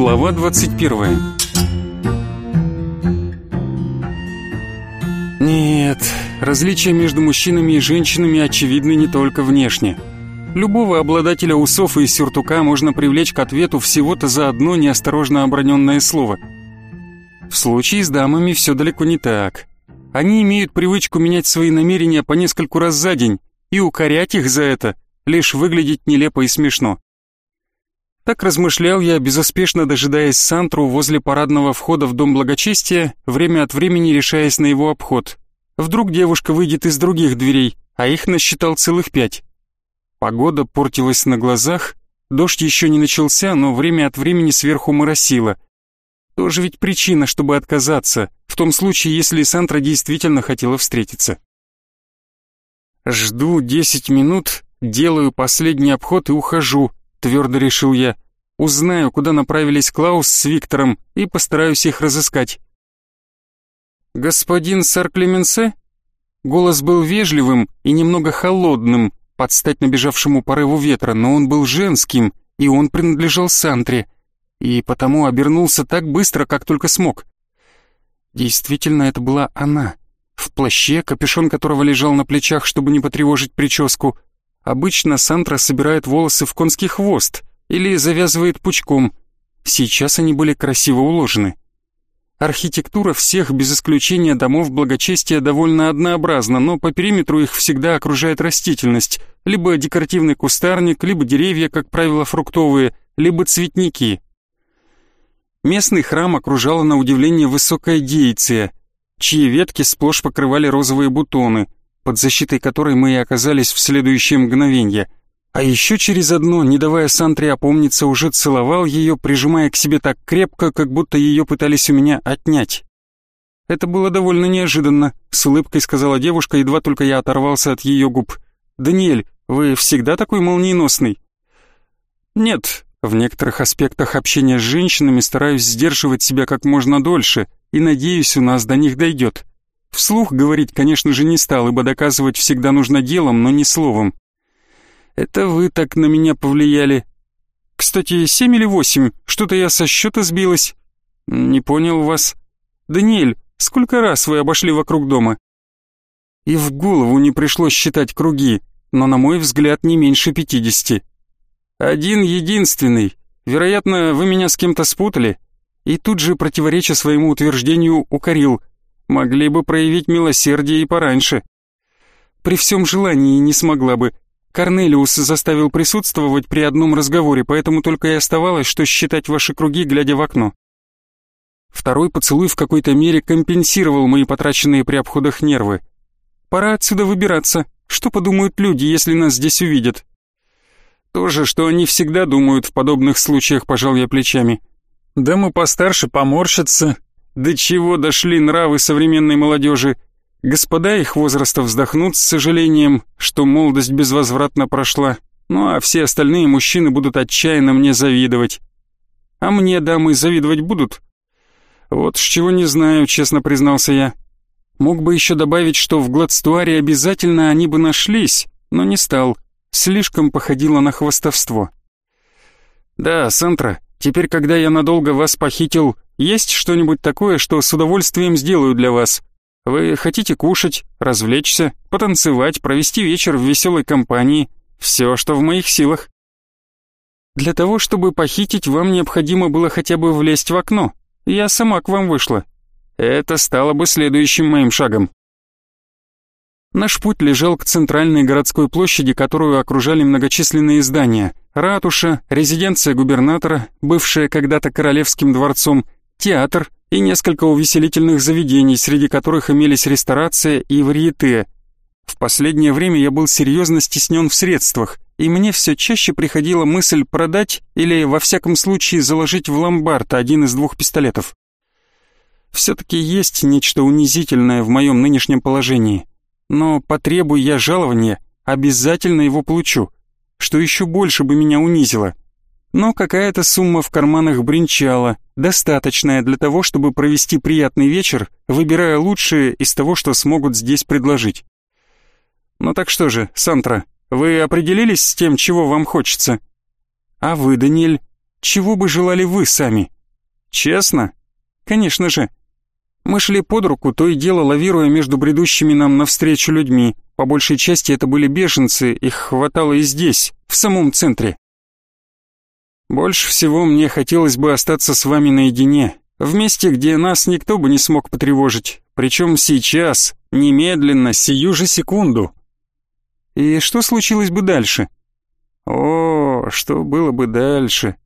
Глава 21 Нет, различия между мужчинами и женщинами очевидны не только внешне. Любого обладателя усов и сюртука можно привлечь к ответу всего-то за одно неосторожно оброненное слово. В случае с дамами все далеко не так. Они имеют привычку менять свои намерения по нескольку раз за день, и укорять их за это лишь выглядеть нелепо и смешно. Так размышлял я, безуспешно дожидаясь Сантру возле парадного входа в Дом Благочестия, время от времени решаясь на его обход. Вдруг девушка выйдет из других дверей, а их насчитал целых пять. Погода портилась на глазах, дождь еще не начался, но время от времени сверху моросило. Тоже ведь причина, чтобы отказаться, в том случае, если Сантра действительно хотела встретиться. Жду десять минут, делаю последний обход и ухожу, твердо решил я. Узнаю, куда направились Клаус с Виктором и постараюсь их разыскать. «Господин сэр Клеменсе?» Голос был вежливым и немного холодным, под стать набежавшему порыву ветра, но он был женским, и он принадлежал Сантре, и потому обернулся так быстро, как только смог. Действительно, это была она, в плаще, капюшон которого лежал на плечах, чтобы не потревожить прическу, Обычно Сантра собирает волосы в конский хвост или завязывает пучком. Сейчас они были красиво уложены. Архитектура всех, без исключения домов благочестия, довольно однообразна, но по периметру их всегда окружает растительность, либо декоративный кустарник, либо деревья, как правило, фруктовые, либо цветники. Местный храм окружала на удивление высокая дейция, чьи ветки сплошь покрывали розовые бутоны – под защитой которой мы и оказались в следующее мгновенье. А еще через одно, не давая Сантре опомниться, уже целовал ее, прижимая к себе так крепко, как будто ее пытались у меня отнять. Это было довольно неожиданно, с улыбкой сказала девушка, едва только я оторвался от ее губ. «Даниэль, вы всегда такой молниеносный?» «Нет, в некоторых аспектах общения с женщинами стараюсь сдерживать себя как можно дольше и надеюсь, у нас до них дойдет. Вслух говорить, конечно же, не стал, ибо доказывать всегда нужно делом, но не словом. Это вы так на меня повлияли. Кстати, семь или восемь, что-то я со счета сбилась. Не понял вас. Даниэль, сколько раз вы обошли вокруг дома? И в голову не пришлось считать круги, но, на мой взгляд, не меньше пятидесяти. Один единственный. Вероятно, вы меня с кем-то спутали. И тут же, противореча своему утверждению, укорил. Могли бы проявить милосердие и пораньше. При всем желании не смогла бы. Корнелиус заставил присутствовать при одном разговоре, поэтому только и оставалось, что считать ваши круги, глядя в окно. Второй поцелуй в какой-то мере компенсировал мои потраченные при обходах нервы. Пора отсюда выбираться. Что подумают люди, если нас здесь увидят? То же, что они всегда думают в подобных случаях, пожал я плечами. Дамы постарше поморщатся, до чего дошли нравы современной молодежи? Господа их возраста вздохнут с сожалением, что молодость безвозвратно прошла, ну а все остальные мужчины будут отчаянно мне завидовать. А мне дамы завидовать будут? Вот с чего не знаю, честно признался я. Мог бы еще добавить, что в Гладстуаре обязательно они бы нашлись, но не стал. Слишком походило на хвостовство. Да, Сантра, теперь, когда я надолго вас похитил, есть что-нибудь такое, что с удовольствием сделаю для вас? Вы хотите кушать, развлечься, потанцевать, провести вечер в веселой компании? Все, что в моих силах. Для того, чтобы похитить, вам необходимо было хотя бы влезть в окно. Я сама к вам вышла. Это стало бы следующим моим шагом. Наш путь лежал к центральной городской площади, которую окружали многочисленные здания. Ратуша, резиденция губернатора, бывшая когда-то королевским дворцом, театр и несколько увеселительных заведений, среди которых имелись ресторация и варьете. В последнее время я был серьезно стеснен в средствах, и мне все чаще приходила мысль продать или, во всяком случае, заложить в ломбард один из двух пистолетов. Все-таки есть нечто унизительное в моем нынешнем положении, но потребую я жалования, обязательно его получу, что еще больше бы меня унизило. Но какая-то сумма в карманах бренчала, достаточная для того, чтобы провести приятный вечер, выбирая лучшее из того, что смогут здесь предложить. Ну так что же, Сантра, вы определились с тем, чего вам хочется? А вы, Даниэль? чего бы желали вы сами? Честно? Конечно же. Мы шли под руку, то и дело лавируя между бредущими нам навстречу людьми. По большей части это были беженцы, их хватало и здесь, в самом центре. Больше всего мне хотелось бы остаться с вами наедине, в месте, где нас никто бы не смог потревожить, причем сейчас, немедленно, сию же секунду. И что случилось бы дальше? О, что было бы дальше?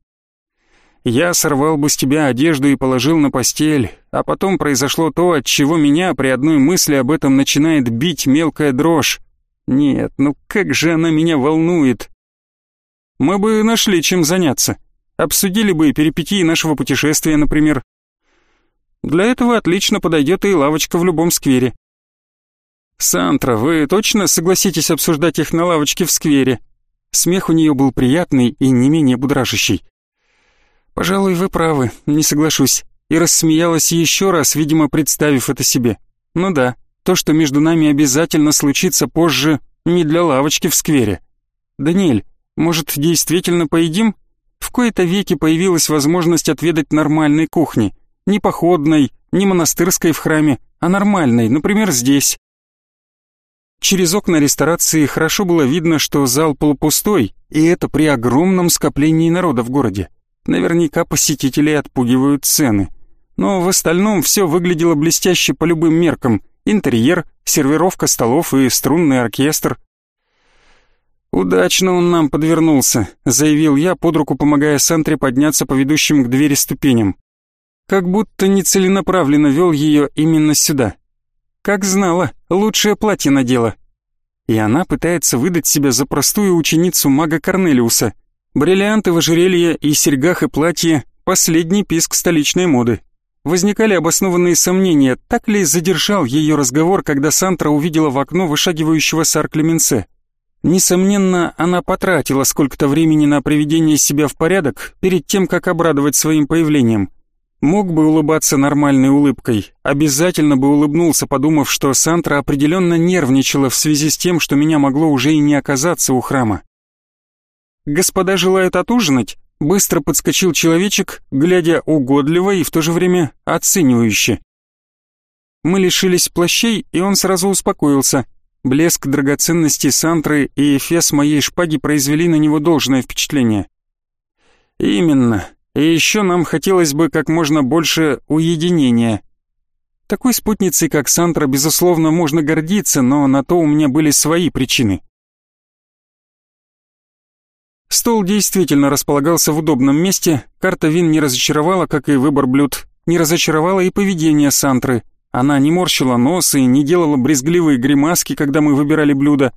Я сорвал бы с тебя одежду и положил на постель, а потом произошло то, от чего меня при одной мысли об этом начинает бить мелкая дрожь. Нет, ну как же она меня волнует. Мы бы нашли чем заняться. Обсудили бы перипетии нашего путешествия, например. Для этого отлично подойдет и лавочка в любом сквере. Сантра, вы точно согласитесь обсуждать их на лавочке в сквере? Смех у нее был приятный и не менее будражащий. «Пожалуй, вы правы, не соглашусь». И рассмеялась еще раз, видимо, представив это себе. «Ну да, то, что между нами обязательно случится позже, не для лавочки в сквере. Даниэль, может, действительно поедим? В кои-то веки появилась возможность отведать нормальной кухни. Не походной, не монастырской в храме, а нормальной, например, здесь». Через окна ресторации хорошо было видно, что зал полупустой, и это при огромном скоплении народа в городе. Наверняка посетителей отпугивают цены. Но в остальном все выглядело блестяще по любым меркам. Интерьер, сервировка столов и струнный оркестр. «Удачно он нам подвернулся», — заявил я, под руку помогая Сантре подняться по ведущим к двери ступеням. Как будто нецеленаправленно вел ее именно сюда. Как знала, лучшее платье надела. И она пытается выдать себя за простую ученицу мага Корнелиуса — Бриллианты в ожерелье и серьгах и платье – последний писк столичной моды. Возникали обоснованные сомнения, так ли задержал ее разговор, когда Сантра увидела в окно вышагивающего сар Клеменсе. Несомненно, она потратила сколько-то времени на приведение себя в порядок перед тем, как обрадовать своим появлением. Мог бы улыбаться нормальной улыбкой, обязательно бы улыбнулся, подумав, что Сантра определенно нервничала в связи с тем, что меня могло уже и не оказаться у храма. «Господа желают отужинать?» Быстро подскочил человечек, глядя угодливо и в то же время оценивающе. Мы лишились плащей, и он сразу успокоился. Блеск драгоценностей Сантры и эфес моей шпаги произвели на него должное впечатление. «Именно. И еще нам хотелось бы как можно больше уединения. Такой спутницей, как Сантра, безусловно, можно гордиться, но на то у меня были свои причины. Стол действительно располагался в удобном месте, карта вин не разочаровала, как и выбор блюд, не разочаровала и поведение Сантры. Она не морщила нос и не делала брезгливые гримаски, когда мы выбирали блюда.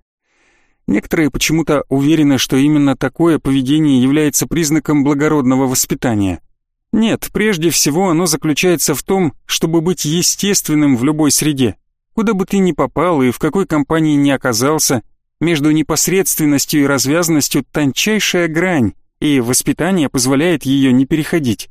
Некоторые почему-то уверены, что именно такое поведение является признаком благородного воспитания. Нет, прежде всего оно заключается в том, чтобы быть естественным в любой среде. Куда бы ты ни попал и в какой компании ни оказался – между непосредственностью и развязностью тончайшая грань, и воспитание позволяет ее не переходить.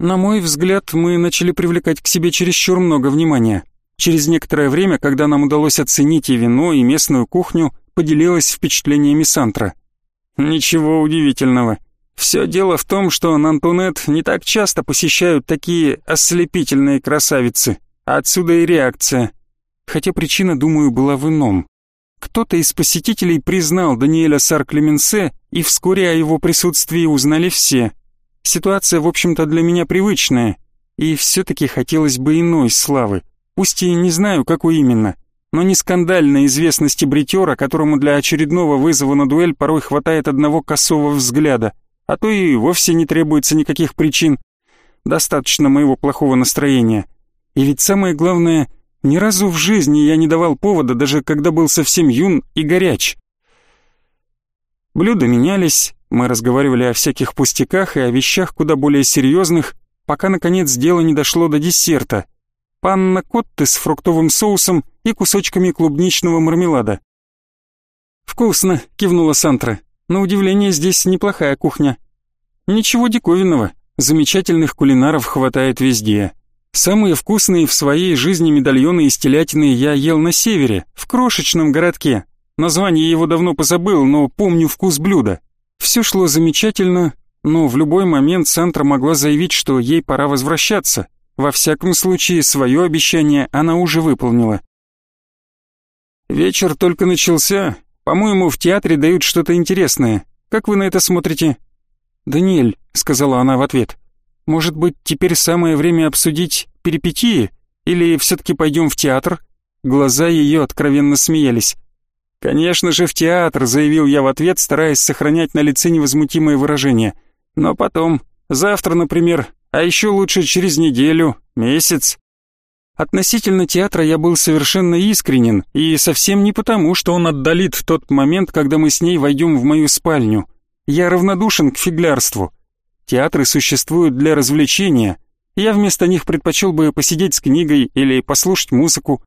На мой взгляд, мы начали привлекать к себе чересчур много внимания. Через некоторое время, когда нам удалось оценить и вино, и местную кухню, поделилась впечатлениями Сантра. Ничего удивительного. Все дело в том, что Нантунет не так часто посещают такие ослепительные красавицы. Отсюда и реакция. Хотя причина, думаю, была в ином. Кто-то из посетителей признал Даниэля Сар-Клеменсе, и вскоре о его присутствии узнали все. Ситуация, в общем-то, для меня привычная, и все-таки хотелось бы иной славы, пусть и не знаю, какой именно, но не скандальной известности бритера, которому для очередного вызова на дуэль порой хватает одного косого взгляда, а то и вовсе не требуется никаких причин. Достаточно моего плохого настроения. И ведь самое главное — ни разу в жизни я не давал повода, даже когда был совсем юн и горяч. Блюда менялись, мы разговаривали о всяких пустяках и о вещах куда более серьезных, пока, наконец, дело не дошло до десерта. Панна котты с фруктовым соусом и кусочками клубничного мармелада. «Вкусно», — кивнула Сантра. «На удивление, здесь неплохая кухня». «Ничего диковинного, замечательных кулинаров хватает везде». Самые вкусные в своей жизни медальоны из телятины я ел на севере, в крошечном городке. Название его давно позабыл, но помню вкус блюда. Все шло замечательно, но в любой момент Сантра могла заявить, что ей пора возвращаться. Во всяком случае, свое обещание она уже выполнила. «Вечер только начался. По-моему, в театре дают что-то интересное. Как вы на это смотрите?» «Даниэль», — сказала она в ответ, — «может быть, теперь самое время обсудить перипетии? Или все-таки пойдем в театр?» Глаза ее откровенно смеялись. «Конечно же, в театр», — заявил я в ответ, стараясь сохранять на лице невозмутимое выражение. «Но потом, завтра, например, а еще лучше через неделю, месяц». Относительно театра я был совершенно искренен, и совсем не потому, что он отдалит тот момент, когда мы с ней войдем в мою спальню. Я равнодушен к фиглярству. Театры существуют для развлечения. Я вместо них предпочел бы посидеть с книгой или послушать музыку.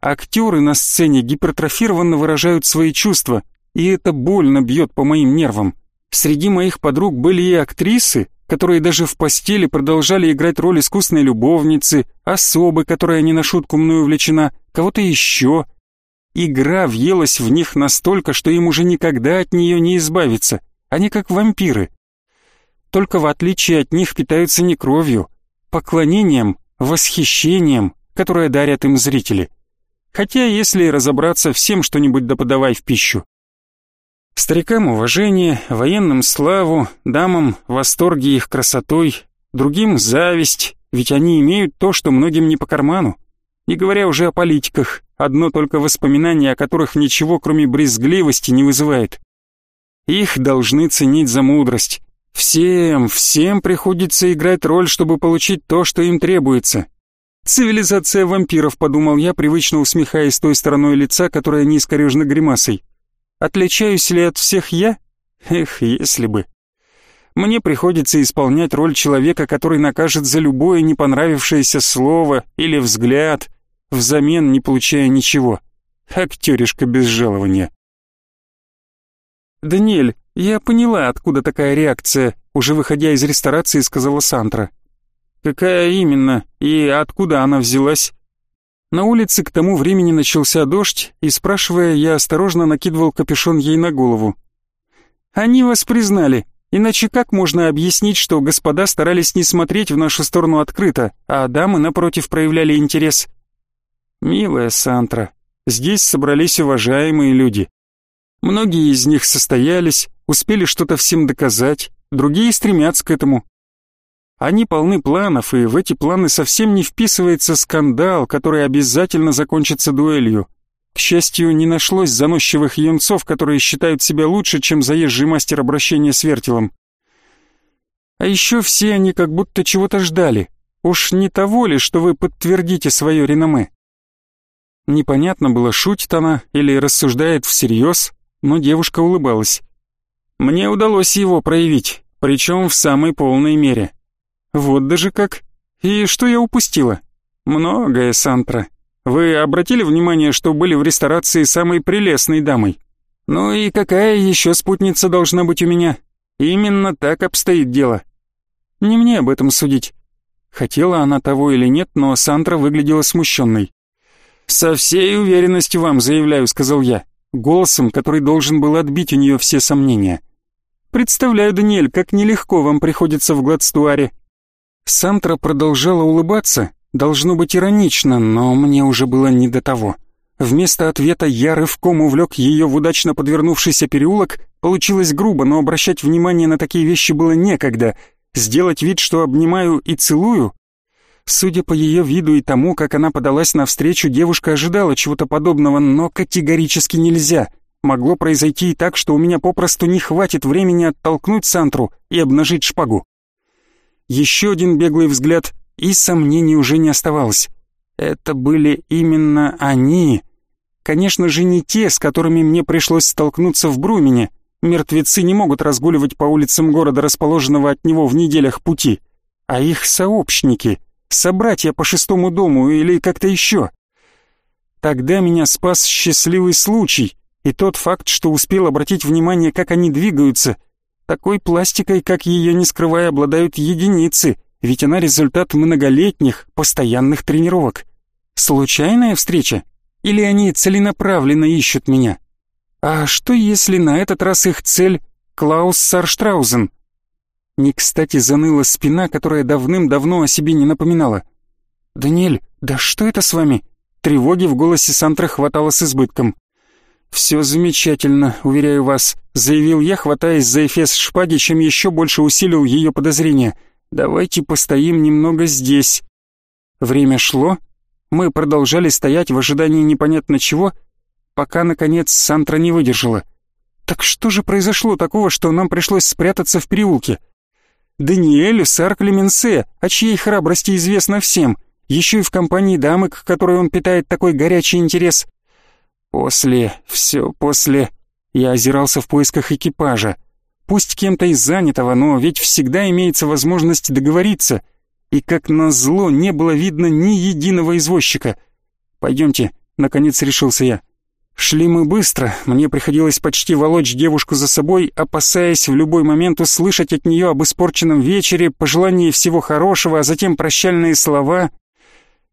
Актеры на сцене гипертрофированно выражают свои чувства, и это больно бьет по моим нервам. Среди моих подруг были и актрисы, которые даже в постели продолжали играть роль искусной любовницы, особы, которая не на шутку мною увлечена, кого-то еще. Игра въелась в них настолько, что им уже никогда от нее не избавиться. Они как вампиры. Только в отличие от них питаются не кровью, поклонением, восхищением, которое дарят им зрители. Хотя, если разобраться, всем что-нибудь да подавай в пищу. Старикам уважение, военным славу, дамам восторги их красотой, другим зависть, ведь они имеют то, что многим не по карману. Не говоря уже о политиках, одно только воспоминание о которых ничего, кроме брезгливости, не вызывает. Их должны ценить за мудрость. Всем, всем приходится играть роль, чтобы получить то, что им требуется, «Цивилизация вампиров», — подумал я, привычно усмехаясь той стороной лица, которая не гримасой. «Отличаюсь ли от всех я? Эх, если бы». Мне приходится исполнять роль человека, который накажет за любое не понравившееся слово или взгляд, взамен не получая ничего. Актеришка без жалования. «Даниэль, я поняла, откуда такая реакция», уже выходя из ресторации, сказала Сантра. Какая именно и откуда она взялась? На улице к тому времени начался дождь, и спрашивая, я осторожно накидывал капюшон ей на голову. Они вас признали, иначе как можно объяснить, что господа старались не смотреть в нашу сторону открыто, а дамы, напротив, проявляли интерес? Милая Сантра, здесь собрались уважаемые люди. Многие из них состоялись, успели что-то всем доказать, другие стремятся к этому. Они полны планов, и в эти планы совсем не вписывается скандал, который обязательно закончится дуэлью. К счастью, не нашлось заносчивых юнцов, которые считают себя лучше, чем заезжий мастер обращения с вертелом. А еще все они как будто чего-то ждали. Уж не того ли, что вы подтвердите свое реноме? Непонятно было, шутит она или рассуждает всерьез, но девушка улыбалась. Мне удалось его проявить, причем в самой полной мере. Вот даже как. И что я упустила? Многое, Сантра. Вы обратили внимание, что были в ресторации самой прелестной дамой? Ну и какая еще спутница должна быть у меня? Именно так обстоит дело. Не мне об этом судить. Хотела она того или нет, но Сантра выглядела смущенной. «Со всей уверенностью вам заявляю», — сказал я, голосом, который должен был отбить у нее все сомнения. «Представляю, Даниэль, как нелегко вам приходится в Гладстуаре. Сантра продолжала улыбаться, должно быть иронично, но мне уже было не до того. Вместо ответа я рывком увлек ее в удачно подвернувшийся переулок. Получилось грубо, но обращать внимание на такие вещи было некогда. Сделать вид, что обнимаю и целую? Судя по ее виду и тому, как она подалась навстречу, девушка ожидала чего-то подобного, но категорически нельзя. Могло произойти и так, что у меня попросту не хватит времени оттолкнуть Сантру и обнажить шпагу. Еще один беглый взгляд, и сомнений уже не оставалось. Это были именно они. Конечно же, не те, с которыми мне пришлось столкнуться в Брумене. Мертвецы не могут разгуливать по улицам города, расположенного от него в неделях пути. А их сообщники, собратья по шестому дому или как-то еще. Тогда меня спас счастливый случай, и тот факт, что успел обратить внимание, как они двигаются, такой пластикой, как ее не скрывая, обладают единицы, ведь она результат многолетних, постоянных тренировок. Случайная встреча? Или они целенаправленно ищут меня? А что если на этот раз их цель Клаус Сарштраузен, Не кстати заныла спина, которая давным-давно о себе не напоминала. «Даниэль, да что это с вами?» Тревоги в голосе Сантры хватало с избытком. «Все замечательно, уверяю вас», — заявил я, хватаясь за эфес шпаги, чем еще больше усилил ее подозрения. «Давайте постоим немного здесь». Время шло, мы продолжали стоять в ожидании непонятно чего, пока, наконец, Сантра не выдержала. «Так что же произошло такого, что нам пришлось спрятаться в переулке?» «Даниэлю Сар Клеменсе, о чьей храбрости известно всем, еще и в компании дамы, к которой он питает такой горячий интерес. После, все после, я озирался в поисках экипажа. Пусть кем-то из занятого, но ведь всегда имеется возможность договориться. И как назло, не было видно ни единого извозчика. «Пойдемте», — наконец решился я. Шли мы быстро, мне приходилось почти волочь девушку за собой, опасаясь в любой момент услышать от нее об испорченном вечере, пожелании всего хорошего, а затем прощальные слова.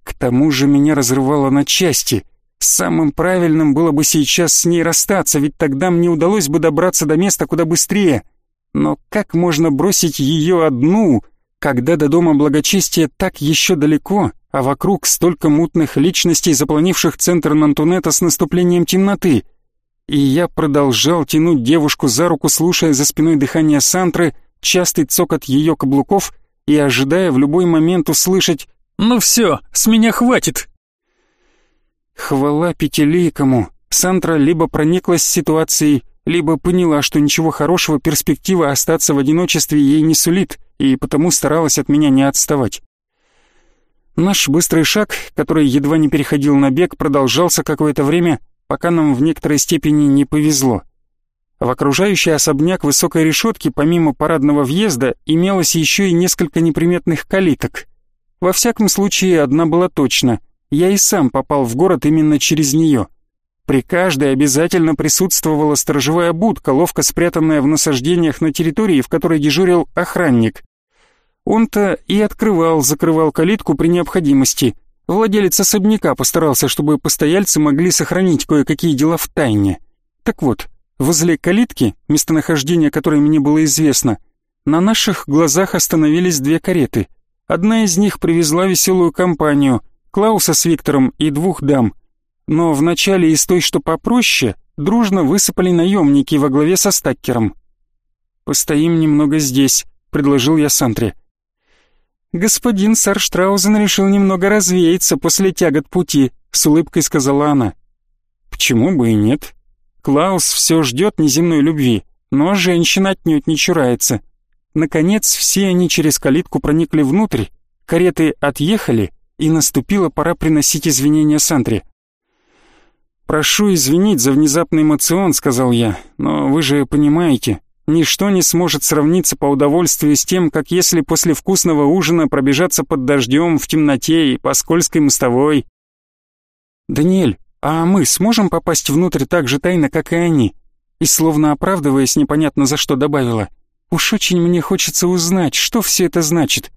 К тому же меня разрывало на части. Самым правильным было бы сейчас с ней расстаться, ведь тогда мне удалось бы добраться до места куда быстрее. Но как можно бросить ее одну, когда до дома благочестия так еще далеко, а вокруг столько мутных личностей, заполонивших центр Нантунета с наступлением темноты? И я продолжал тянуть девушку за руку, слушая за спиной дыхание Сантры, частый цокот ее каблуков и ожидая в любой момент услышать «Ну все, с меня хватит!» Хвала пятилейкому, Сантра либо прониклась ситуацией, либо поняла, что ничего хорошего перспектива остаться в одиночестве ей не сулит, и потому старалась от меня не отставать. Наш быстрый шаг, который едва не переходил на бег, продолжался какое-то время, пока нам в некоторой степени не повезло. В окружающий особняк высокой решетки, помимо парадного въезда, имелось еще и несколько неприметных калиток. Во всяком случае, одна была точно. Я и сам попал в город именно через нее. При каждой обязательно присутствовала сторожевая будка, ловко спрятанная в насаждениях на территории, в которой дежурил охранник. Он-то и открывал-закрывал калитку при необходимости. Владелец особняка постарался, чтобы постояльцы могли сохранить кое-какие дела в тайне. Так вот, возле калитки, местонахождение которой мне было известно, на наших глазах остановились две кареты — Одна из них привезла веселую компанию, Клауса с Виктором и двух дам. Но вначале из той, что попроще, дружно высыпали наемники во главе со Стаккером. «Постоим немного здесь», — предложил я Сантре. «Господин Сарштраузен решил немного развеяться после тягот пути», — с улыбкой сказала она. «Почему бы и нет? Клаус все ждет неземной любви, но женщина отнюдь не чурается. Наконец, все они через калитку проникли внутрь, кареты отъехали, и наступила пора приносить извинения Сантре. «Прошу извинить за внезапный эмоцион», — сказал я, «но вы же понимаете, ничто не сможет сравниться по удовольствию с тем, как если после вкусного ужина пробежаться под дождем в темноте и по скользкой мостовой». «Даниэль, а мы сможем попасть внутрь так же тайно, как и они?» И словно оправдываясь, непонятно за что добавила — Уж очень мне хочется узнать, что все это значит.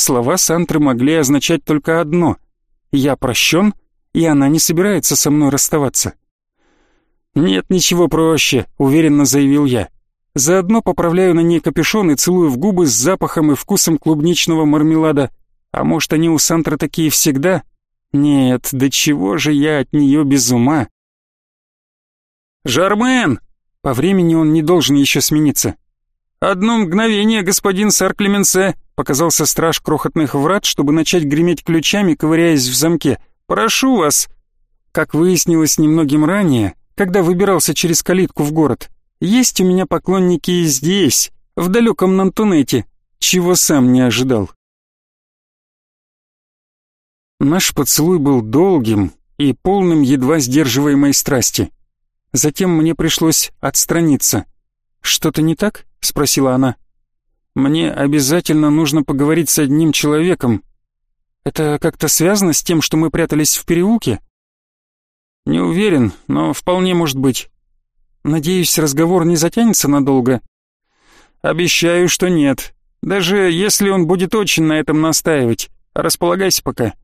Слова Сантры могли означать только одно. Я прощен, и она не собирается со мной расставаться. «Нет ничего проще», — уверенно заявил я. Заодно поправляю на ней капюшон и целую в губы с запахом и вкусом клубничного мармелада. А может, они у Сантры такие всегда? Нет, да чего же я от нее без ума? «Жармен!» По времени он не должен еще смениться. «Одно мгновение, господин сэр Клеменсе!» Показался страж крохотных врат, чтобы начать греметь ключами, ковыряясь в замке. «Прошу вас!» Как выяснилось немногим ранее, когда выбирался через калитку в город, есть у меня поклонники и здесь, в далеком Нантунете, чего сам не ожидал. Наш поцелуй был долгим и полным едва сдерживаемой страсти. Затем мне пришлось отстраниться. Что-то не так? — спросила она. «Мне обязательно нужно поговорить с одним человеком. Это как-то связано с тем, что мы прятались в переулке?» «Не уверен, но вполне может быть. Надеюсь, разговор не затянется надолго?» «Обещаю, что нет. Даже если он будет очень на этом настаивать. Располагайся пока».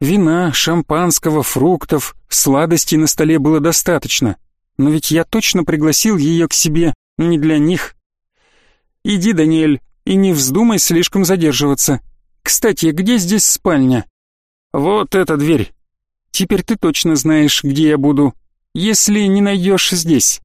Вина, шампанского, фруктов, сладостей на столе было достаточно. Но ведь я точно пригласил ее к себе не для них, Иди, Даниэль, и не вздумай слишком задерживаться. Кстати, где здесь спальня? Вот эта дверь. Теперь ты точно знаешь, где я буду, если не найдешь здесь.